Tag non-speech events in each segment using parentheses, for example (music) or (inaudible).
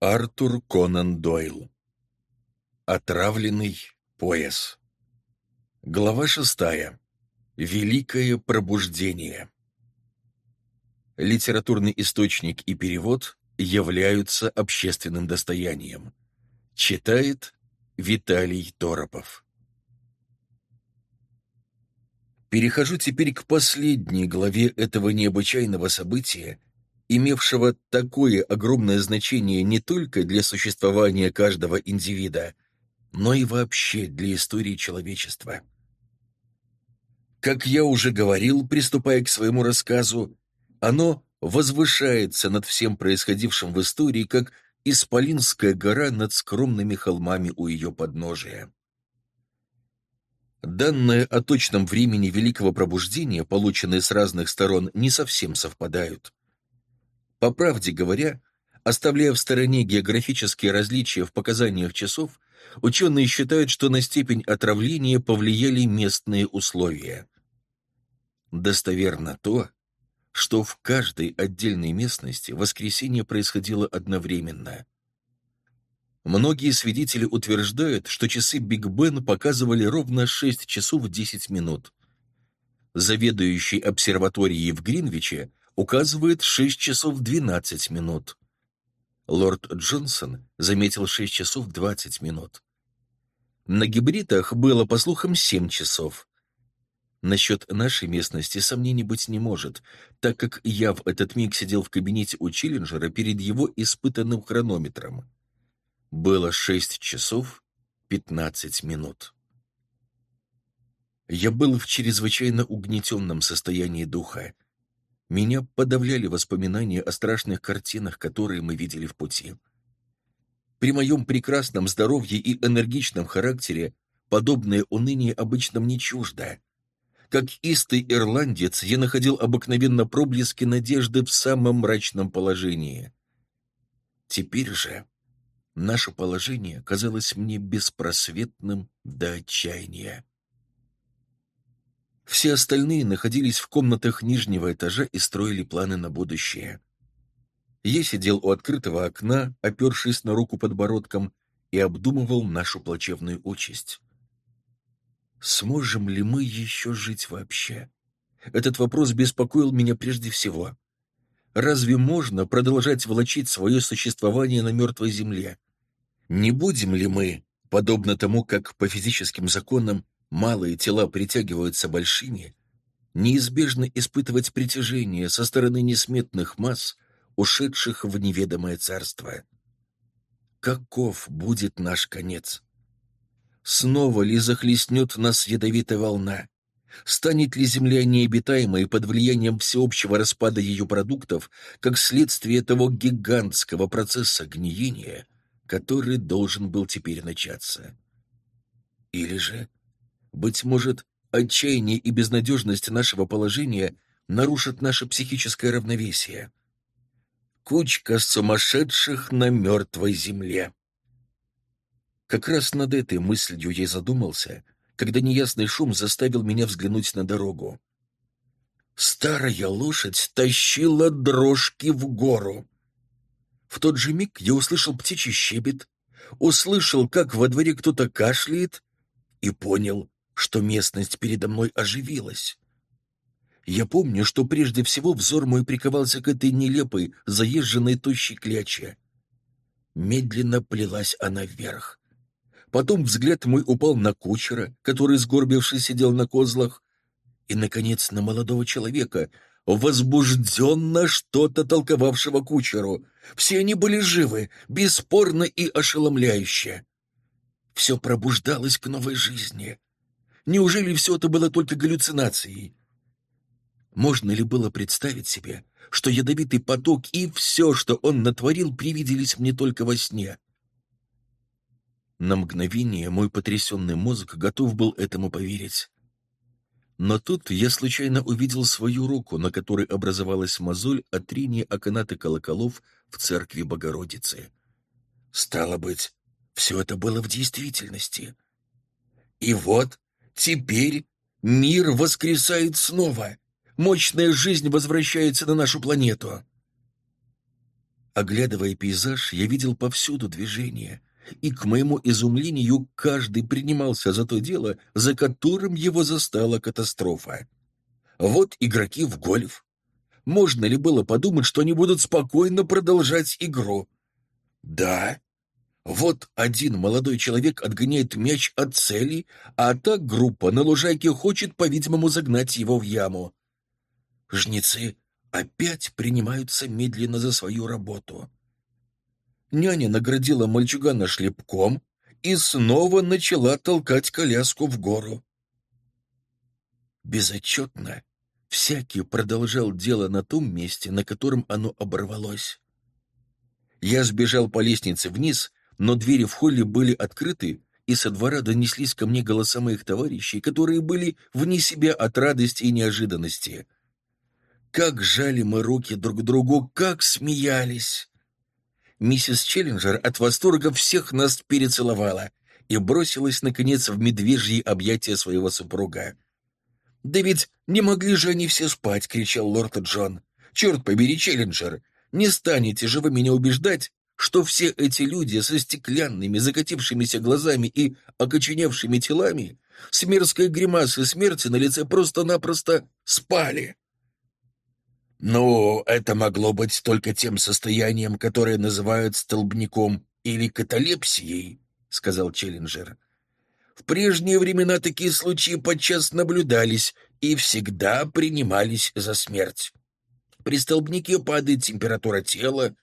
Артур Конан Дойл. Отравленный пояс. Глава шестая. Великое пробуждение. Литературный источник и перевод являются общественным достоянием. Читает Виталий Торопов. Перехожу теперь к последней главе этого необычайного события, имевшего такое огромное значение не только для существования каждого индивида, но и вообще для истории человечества. Как я уже говорил, приступая к своему рассказу, оно возвышается над всем происходившим в истории, как Исполинская гора над скромными холмами у ее подножия. Данные о точном времени Великого Пробуждения, полученные с разных сторон, не совсем совпадают. По правде говоря, оставляя в стороне географические различия в показаниях часов, ученые считают, что на степень отравления повлияли местные условия. Достоверно то, что в каждой отдельной местности воскресенье происходило одновременно. Многие свидетели утверждают, что часы Биг Бен показывали ровно 6 часов 10 минут. Заведующий обсерваторией в Гринвиче указывает 6 часов 12 минут. Лорд Джонсон заметил 6 часов 20 минут. На гибридах было, по слухам, 7 часов. Насчет нашей местности сомнений быть не может, так как я в этот миг сидел в кабинете у Чиллинджера перед его испытанным хронометром. Было 6 часов 15 минут. Я был в чрезвычайно угнетенном состоянии духа, меня подавляли воспоминания о страшных картинах, которые мы видели в пути. При моем прекрасном здоровье и энергичном характере подобное уныние обычно мне чуждо. Как истый ирландец, я находил обыкновенно проблески надежды в самом мрачном положении. Теперь же наше положение казалось мне беспросветным до отчаяния. Все остальные находились в комнатах нижнего этажа и строили планы на будущее. Я сидел у открытого окна, опершись на руку подбородком, и обдумывал нашу плачевную участь. Сможем ли мы еще жить вообще? Этот вопрос беспокоил меня прежде всего. Разве можно продолжать волочить свое существование на мертвой земле? Не будем ли мы, подобно тому, как по физическим законам малые тела притягиваются большими, неизбежно испытывать притяжение со стороны несметных масс, ушедших в неведомое царство. Каков будет наш конец? Снова ли захлестнет нас ядовитая волна? Станет ли Земля необитаемой под влиянием всеобщего распада ее продуктов, как следствие того гигантского процесса гниения, который должен был теперь начаться? Или же быть может, отчаяние и безнадежность нашего положения нарушат наше психическое равновесие. Кучка сумасшедших на мертвой земле. Как раз над этой мыслью я задумался, когда неясный шум заставил меня взглянуть на дорогу. Старая лошадь тащила дрожки в гору. В тот же миг я услышал птичий щебет, услышал, как во дворе кто-то кашляет, и понял, что местность передо мной оживилась. Я помню, что прежде всего взор мой приковался к этой нелепой, заезженной тощей кляче. Медленно плелась она вверх. Потом взгляд мой упал на кучера, который, сгорбившись, сидел на козлах, и, наконец, на молодого человека, возбужденно что-то толковавшего кучеру. Все они были живы, бесспорно и ошеломляюще. Все пробуждалось к новой жизни. Неужели все это было только галлюцинацией? Можно ли было представить себе, что ядовитый поток и все, что он натворил, привиделись мне только во сне? На мгновение мой потрясенный мозг готов был этому поверить. Но тут я случайно увидел свою руку, на которой образовалась мозоль от трения о канаты колоколов в церкви Богородицы. Стало быть, все это было в действительности. И вот Теперь мир воскресает снова. Мощная жизнь возвращается на нашу планету. Оглядывая пейзаж, я видел повсюду движение, и, к моему изумлению, каждый принимался за то дело, за которым его застала катастрофа. Вот игроки в гольф. Можно ли было подумать, что они будут спокойно продолжать игру? Да. Вот один молодой человек отгоняет мяч от цели, а та группа на лужайке хочет, по-видимому, загнать его в яму. Жнецы опять принимаются медленно за свою работу. Няня наградила мальчугана шлепком и снова начала толкать коляску в гору. Безотчетно всякий продолжал дело на том месте, на котором оно оборвалось. Я сбежал по лестнице вниз, но двери в холле были открыты, и со двора донеслись ко мне голоса моих товарищей, которые были вне себя от радости и неожиданности — как жали мы руки друг другу, как смеялись! Миссис Челленджер от восторга всех нас перецеловала и бросилась, наконец, в медвежьи объятия своего супруга. «Да ведь не могли же они все спать!» — кричал лорд Джон. «Черт побери, Челленджер! Не станете же вы меня убеждать, что все эти люди со стеклянными, закатившимися глазами и окоченевшими телами с мерзкой гримасой смерти на лице просто-напросто спали!» «Ну, это могло быть только тем состоянием, которое называют столбняком или каталепсией», — сказал Челленджер. «В прежние времена такие случаи подчас наблюдались и всегда принимались за смерть. При столбнике падает температура тела,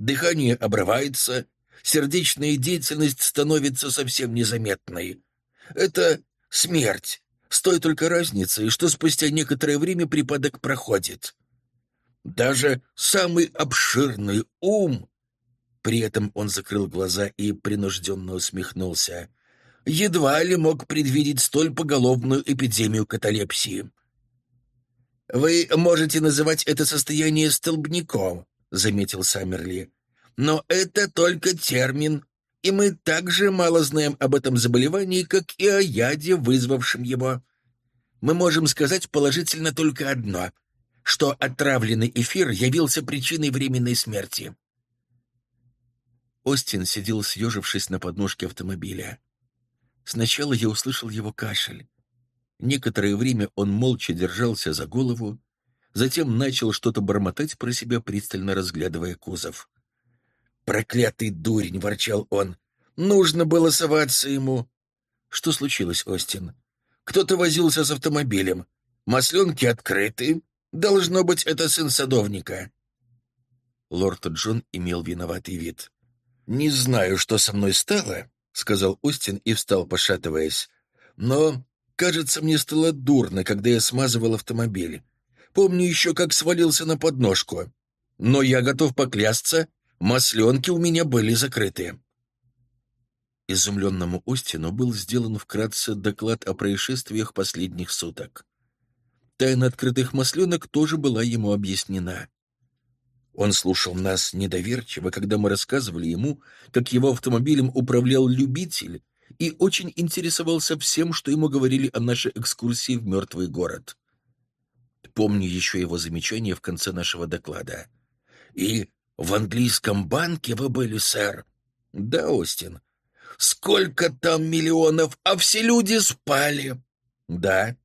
дыхание обрывается, сердечная деятельность становится совсем незаметной. Это смерть, с той только разницей, что спустя некоторое время припадок проходит». Даже самый обширный ум...» При этом он закрыл глаза и принужденно усмехнулся. «Едва ли мог предвидеть столь поголовную эпидемию каталепсии». «Вы можете называть это состояние столбняком», — заметил Саммерли. «Но это только термин, и мы так же мало знаем об этом заболевании, как и о яде, вызвавшем его. Мы можем сказать положительно только одно — что отравленный эфир явился причиной временной смерти. Остин сидел, съежившись на подножке автомобиля. Сначала я услышал его кашель. Некоторое время он молча держался за голову, затем начал что-то бормотать про себя, пристально разглядывая кузов. «Проклятый дурень!» — ворчал он. «Нужно было соваться ему!» «Что случилось, Остин?» «Кто-то возился с автомобилем. Масленки открыты, Должно быть, это сын садовника». Лорд Джон имел виноватый вид. «Не знаю, что со мной стало», — сказал Остин и встал, пошатываясь. «Но, кажется, мне стало дурно, когда я смазывал автомобиль. Помню еще, как свалился на подножку. Но я готов поклясться, масленки у меня были закрыты». Изумленному Остину был сделан вкратце доклад о происшествиях последних суток. Тайна открытых масленок тоже была ему объяснена. Он слушал нас недоверчиво, когда мы рассказывали ему, как его автомобилем управлял любитель, и очень интересовался всем, что ему говорили о нашей экскурсии в мертвый город. Помню еще его замечание в конце нашего доклада. «И в английском банке вы были, сэр?» «Да, Остин». «Сколько там миллионов, а все люди спали?» «Да».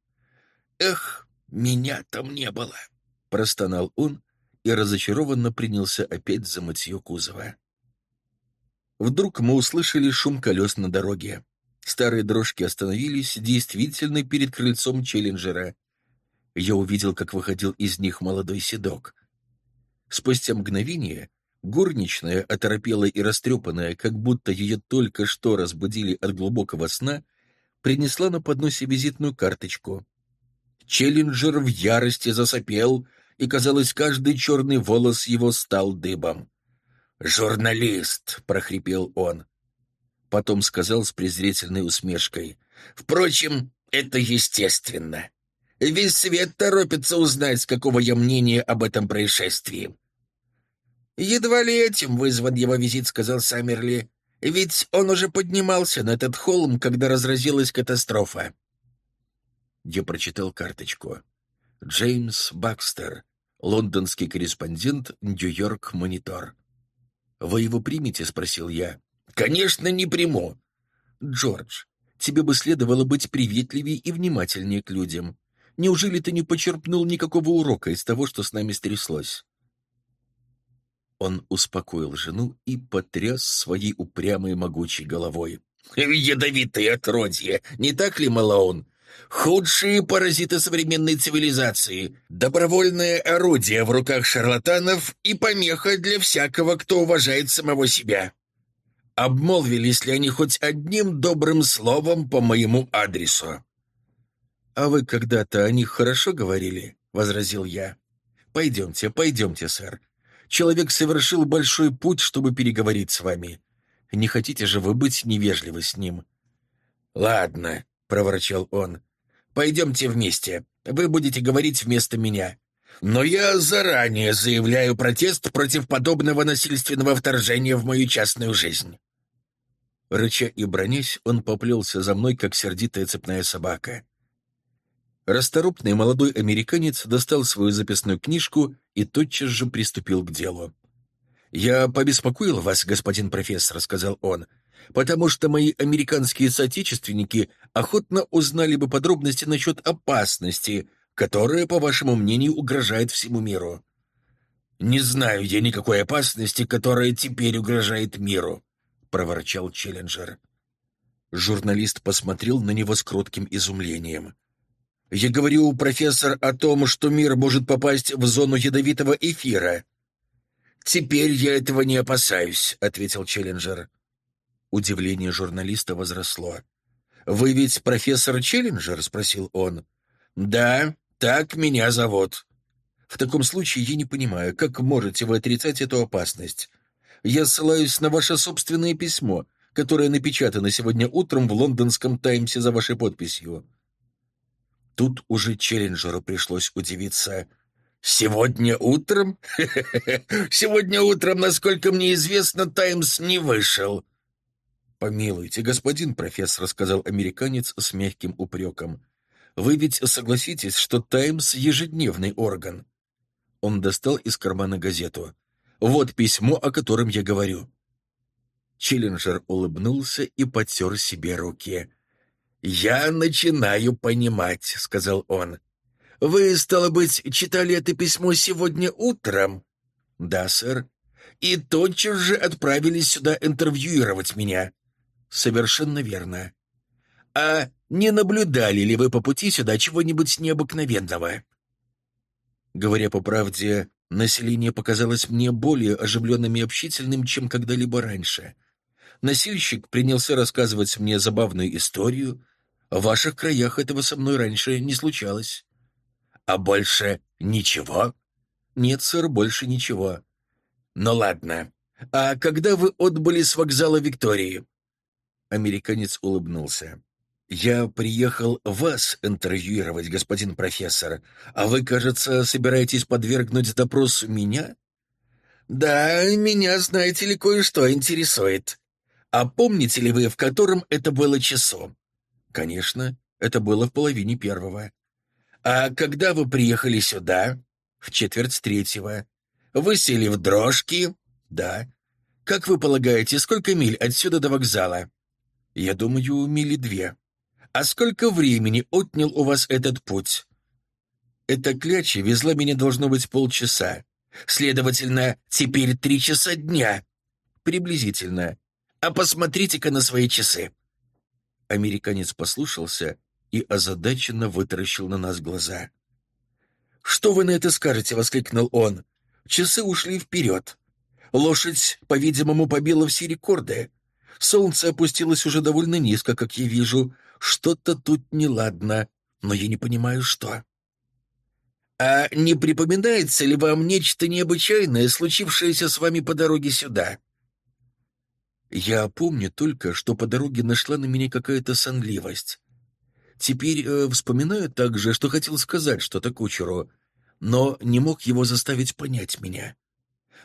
«Эх, «Меня там не было», — простонал он и разочарованно принялся опять за мытье кузова. Вдруг мы услышали шум колес на дороге. Старые дрожки остановились действительно перед крыльцом Челленджера. Я увидел, как выходил из них молодой седок. Спустя мгновение горничная, оторопелая и растрепанная, как будто ее только что разбудили от глубокого сна, принесла на подносе визитную карточку. Челленджер в ярости засопел, и, казалось, каждый черный волос его стал дыбом. «Журналист!» — прохрипел он. Потом сказал с презрительной усмешкой. «Впрочем, это естественно. Весь свет торопится узнать, какого я мнения об этом происшествии». «Едва ли этим вызван его визит», — сказал Саммерли. «Ведь он уже поднимался на этот холм, когда разразилась катастрофа. Я прочитал карточку. Джеймс Бакстер, лондонский корреспондент Нью-Йорк Монитор. «Вы его примете?» — спросил я. «Конечно, не приму». «Джордж, тебе бы следовало быть приветливее и внимательнее к людям. Неужели ты не почерпнул никакого урока из того, что с нами стряслось?» Он успокоил жену и потряс своей упрямой могучей головой. «Ядовитые отродье! Не так ли, Малаун? Худшие паразиты современной цивилизации, добровольное орудие в руках шарлатанов и помеха для всякого, кто уважает самого себя. Обмолвились ли они хоть одним добрым словом по моему адресу? «А вы когда-то о них хорошо говорили?» — возразил я. «Пойдемте, пойдемте, сэр. Человек совершил большой путь, чтобы переговорить с вами. Не хотите же вы быть невежливы с ним?» «Ладно», — проворчал он. «Пойдемте вместе. Вы будете говорить вместо меня. Но я заранее заявляю протест против подобного насильственного вторжения в мою частную жизнь». Рыча и бронясь, он поплелся за мной, как сердитая цепная собака. Расторопный молодой американец достал свою записную книжку и тотчас же приступил к делу. «Я побеспокоил вас, господин профессор», — сказал он, «потому что мои американские соотечественники охотно узнали бы подробности насчет опасности, которая, по вашему мнению, угрожает всему миру». «Не знаю я никакой опасности, которая теперь угрожает миру», — проворчал Челленджер. Журналист посмотрел на него с кротким изумлением. Я говорю, профессор, о том, что мир может попасть в зону ядовитого эфира. Теперь я этого не опасаюсь, ответил Челленджер. Удивление журналиста возросло. Вы ведь профессор Челленджер, спросил он. Да, так меня зовут. В таком случае я не понимаю, как можете вы отрицать эту опасность. Я ссылаюсь на ваше собственное письмо, которое напечатано сегодня утром в лондонском Таймсе за вашей подписью. Тут уже Челленджеру пришлось удивиться. «Сегодня утром? (laughs) Сегодня утром, насколько мне известно, «Таймс» не вышел». «Помилуйте, господин профессор», — сказал американец с мягким упреком. «Вы ведь согласитесь, что «Таймс» — ежедневный орган?» Он достал из кармана газету. «Вот письмо, о котором я говорю». Челленджер улыбнулся и потер себе руки. «Я начинаю понимать», — сказал он. «Вы, стало быть, читали это письмо сегодня утром?» «Да, сэр». «И тотчас же отправились сюда интервьюировать меня?» «Совершенно верно». «А не наблюдали ли вы по пути сюда чего-нибудь необыкновенного?» Говоря по правде, население показалось мне более оживленным и общительным, чем когда-либо раньше. Носильщик принялся рассказывать мне забавную историю, в ваших краях этого со мной раньше не случалось. А больше ничего? Нет, сэр, больше ничего. Ну ладно. А когда вы отбыли с вокзала Виктории? Американец улыбнулся. «Я приехал вас интервьюировать, господин профессор, а вы, кажется, собираетесь подвергнуть допросу меня?» «Да, меня, знаете ли, кое-что интересует. А помните ли вы, в котором это было часу?» «Конечно, это было в половине первого». «А когда вы приехали сюда?» «В четверть третьего». «Вы сели в дрожки?» «Да». «Как вы полагаете, сколько миль отсюда до вокзала?» «Я думаю, мили две». «А сколько времени отнял у вас этот путь?» «Эта кляча везла меня, должно быть, полчаса. Следовательно, теперь три часа дня». «Приблизительно». «А посмотрите-ка на свои часы». Американец послушался и озадаченно вытаращил на нас глаза. «Что вы на это скажете?» — воскликнул он. «Часы ушли вперед. Лошадь, по-видимому, побила все рекорды. Солнце опустилось уже довольно низко, как я вижу. Что-то тут неладно, но я не понимаю, что». «А не припоминается ли вам нечто необычайное, случившееся с вами по дороге сюда?» Я помню только, что по дороге нашла на меня какая-то сонливость. Теперь э, вспоминаю также, что хотел сказать что-то кучеру, но не мог его заставить понять меня.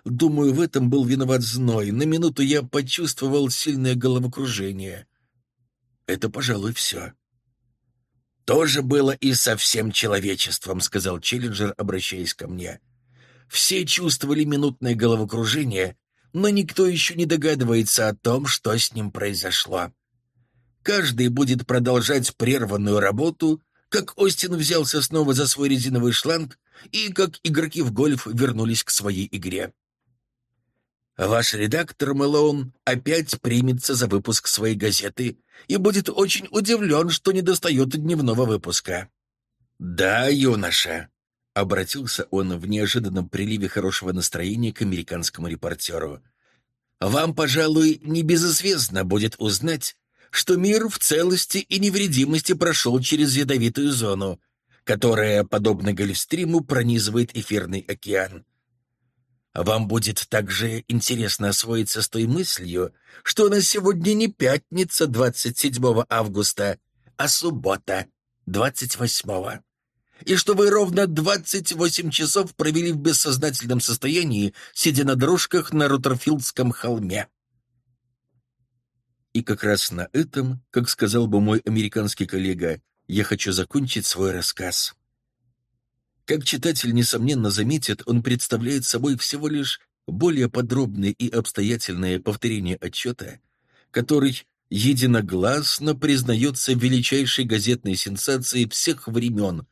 Думаю, в этом был виноват зной. На минуту я почувствовал сильное головокружение. Это, пожалуй, все. «Тоже было и со всем человечеством», — сказал Челленджер, обращаясь ко мне. «Все чувствовали минутное головокружение, но никто еще не догадывается о том, что с ним произошло. Каждый будет продолжать прерванную работу, как Остин взялся снова за свой резиновый шланг и как игроки в гольф вернулись к своей игре. Ваш редактор Мэлоун опять примется за выпуск своей газеты и будет очень удивлен, что не достает дневного выпуска. «Да, юноша», — обратился он в неожиданном приливе хорошего настроения к американскому репортеру. «Вам, пожалуй, небезызвестно будет узнать, что мир в целости и невредимости прошел через ядовитую зону, которая, подобно Гольфстриму, пронизывает эфирный океан. Вам будет также интересно освоиться с той мыслью, что на сегодня не пятница 27 августа, а суббота 28 и что вы ровно 28 часов провели в бессознательном состоянии, сидя на дрожках на Рутерфилдском холме. И как раз на этом, как сказал бы мой американский коллега, я хочу закончить свой рассказ. Как читатель, несомненно, заметит, он представляет собой всего лишь более подробное и обстоятельное повторение отчета, который единогласно признается величайшей газетной сенсацией всех времен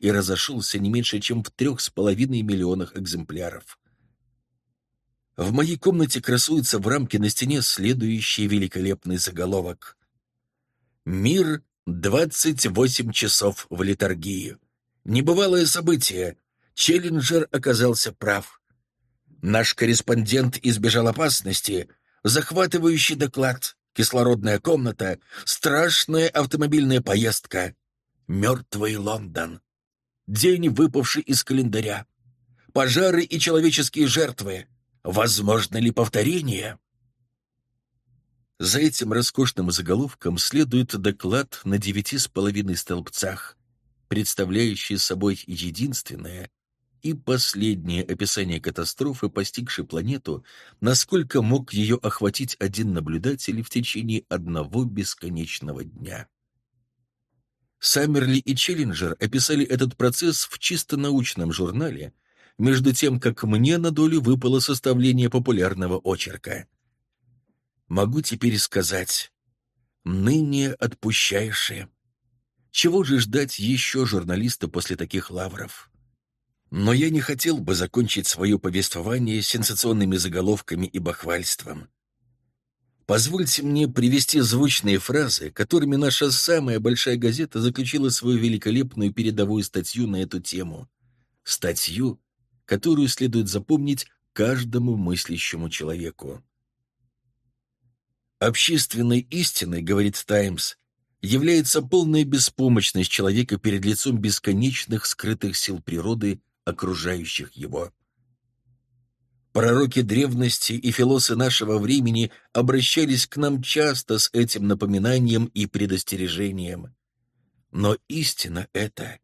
и разошелся не меньше, чем в трех с половиной миллионах экземпляров. В моей комнате красуется в рамке на стене следующий великолепный заголовок. «Мир 28 часов в литургии». Небывалое событие. Челленджер оказался прав. Наш корреспондент избежал опасности. Захватывающий доклад, кислородная комната, страшная автомобильная поездка. Мертвый Лондон. День, выпавший из календаря. Пожары и человеческие жертвы. Возможно ли повторение? За этим роскошным заголовком следует доклад на девяти с половиной столбцах представляющий собой единственное и последнее описание катастрофы, постигшей планету, насколько мог ее охватить один наблюдатель в течение одного бесконечного дня. Саммерли и Челленджер описали этот процесс в чисто научном журнале, между тем, как мне на долю выпало составление популярного очерка. Могу теперь сказать, ныне отпущаешься. Чего же ждать еще журналиста после таких лавров? Но я не хотел бы закончить свое повествование сенсационными заголовками и бахвальством. Позвольте мне привести звучные фразы, которыми наша самая большая газета заключила свою великолепную передовую статью на эту тему. Статью, которую следует запомнить каждому мыслящему человеку. Общественной истиной, говорит «Таймс», является полная беспомощность человека перед лицом бесконечных скрытых сил природы, окружающих его. Пророки древности и философы нашего времени обращались к нам часто с этим напоминанием и предостережением. Но истина эта,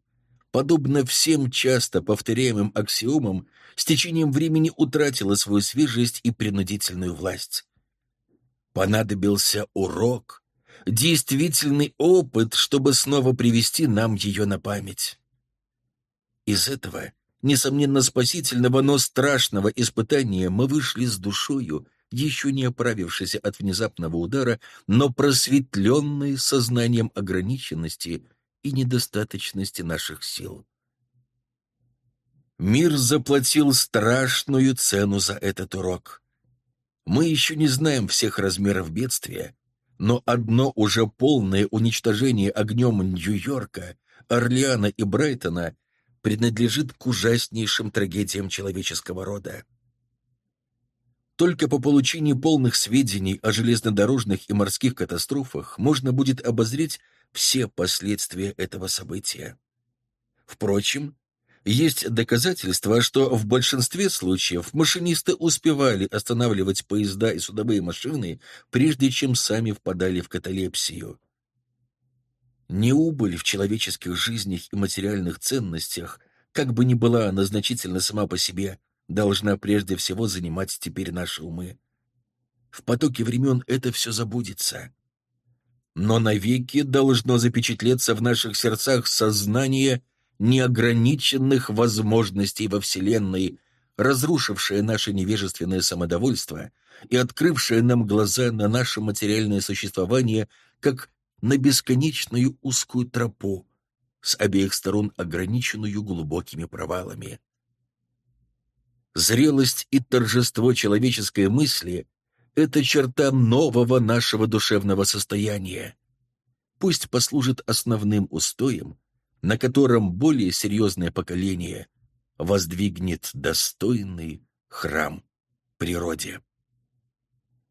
подобно всем часто повторяемым аксиомам, с течением времени утратила свою свежесть и принудительную власть. Понадобился урок, действительный опыт, чтобы снова привести нам ее на память. Из этого, несомненно, спасительного, но страшного испытания мы вышли с душою, еще не оправившись от внезапного удара, но просветленной сознанием ограниченности и недостаточности наших сил. Мир заплатил страшную цену за этот урок. Мы еще не знаем всех размеров бедствия, но одно уже полное уничтожение огнем Нью-Йорка, Орлеана и Брайтона принадлежит к ужаснейшим трагедиям человеческого рода. Только по получении полных сведений о железнодорожных и морских катастрофах можно будет обозреть все последствия этого события. Впрочем, есть доказательства, что в большинстве случаев машинисты успевали останавливать поезда и судовые машины, прежде чем сами впадали в каталепсию. Не убыль в человеческих жизнях и материальных ценностях, как бы ни была она значительна сама по себе, должна прежде всего занимать теперь наши умы. В потоке времен это все забудется. Но навеки должно запечатлеться в наших сердцах сознание — неограниченных возможностей во Вселенной, разрушившая наше невежественное самодовольство и открывшая нам глаза на наше материальное существование как на бесконечную узкую тропу, с обеих сторон ограниченную глубокими провалами. Зрелость и торжество человеческой мысли — это черта нового нашего душевного состояния. Пусть послужит основным устоем, на котором более серьезное поколение воздвигнет достойный храм природе.